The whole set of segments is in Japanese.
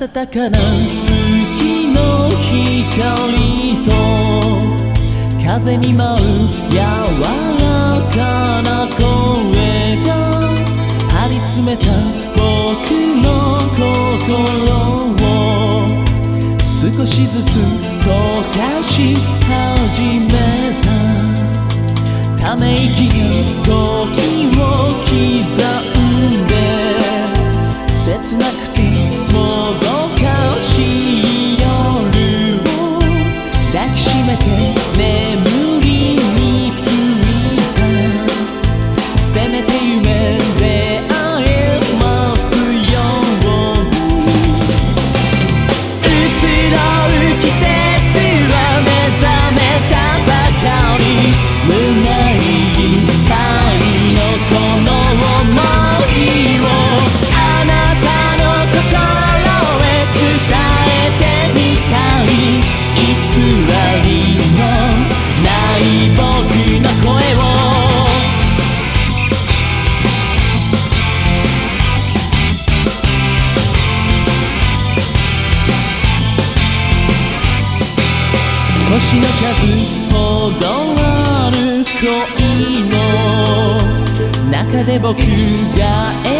暖かな月の光と風に舞う柔らかな声が張り詰めた僕の心を少しずつ溶かし始めた。ため息ほどある恋の中で僕が描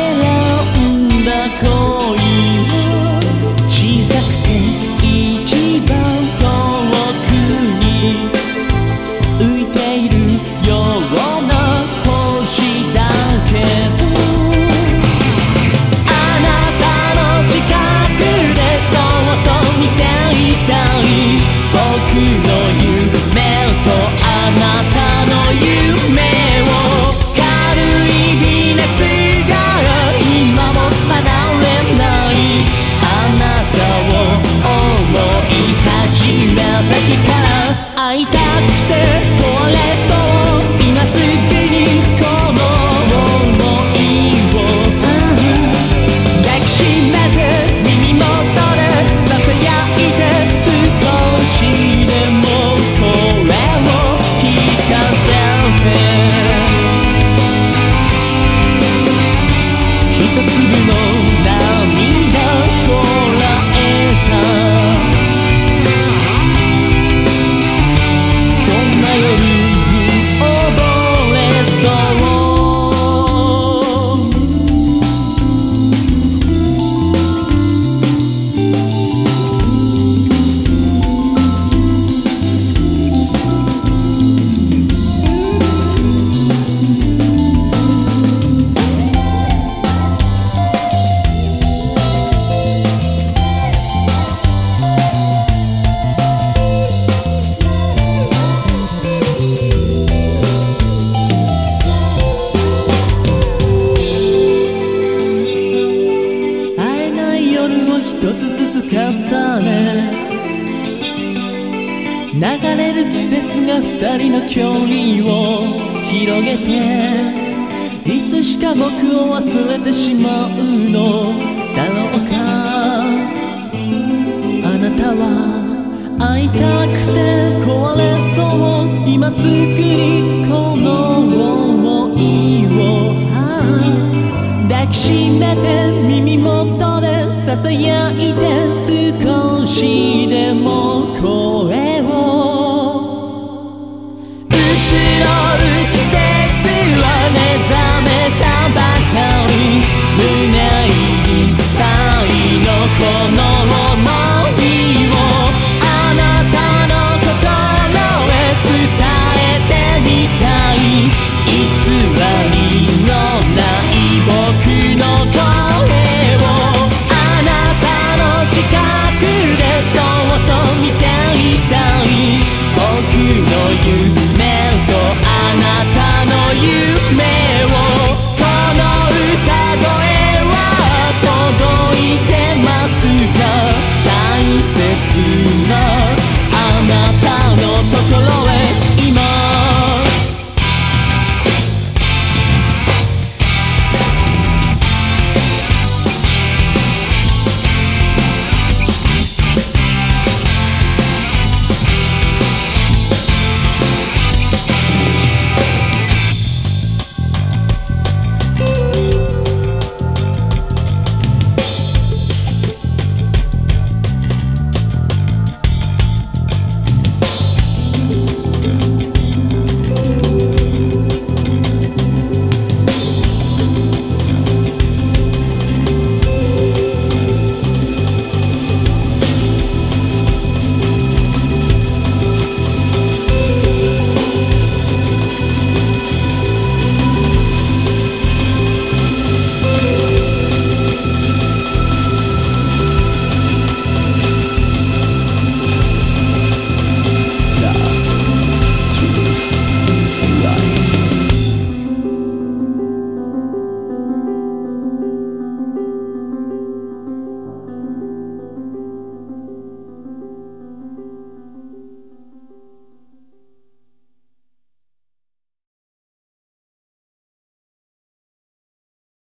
節が二人の距離を広げていつしか僕を忘れてしまうのだろうか。あなたは会いたくて壊れそう今すぐにこの想いを。抱きしめて耳元でささやい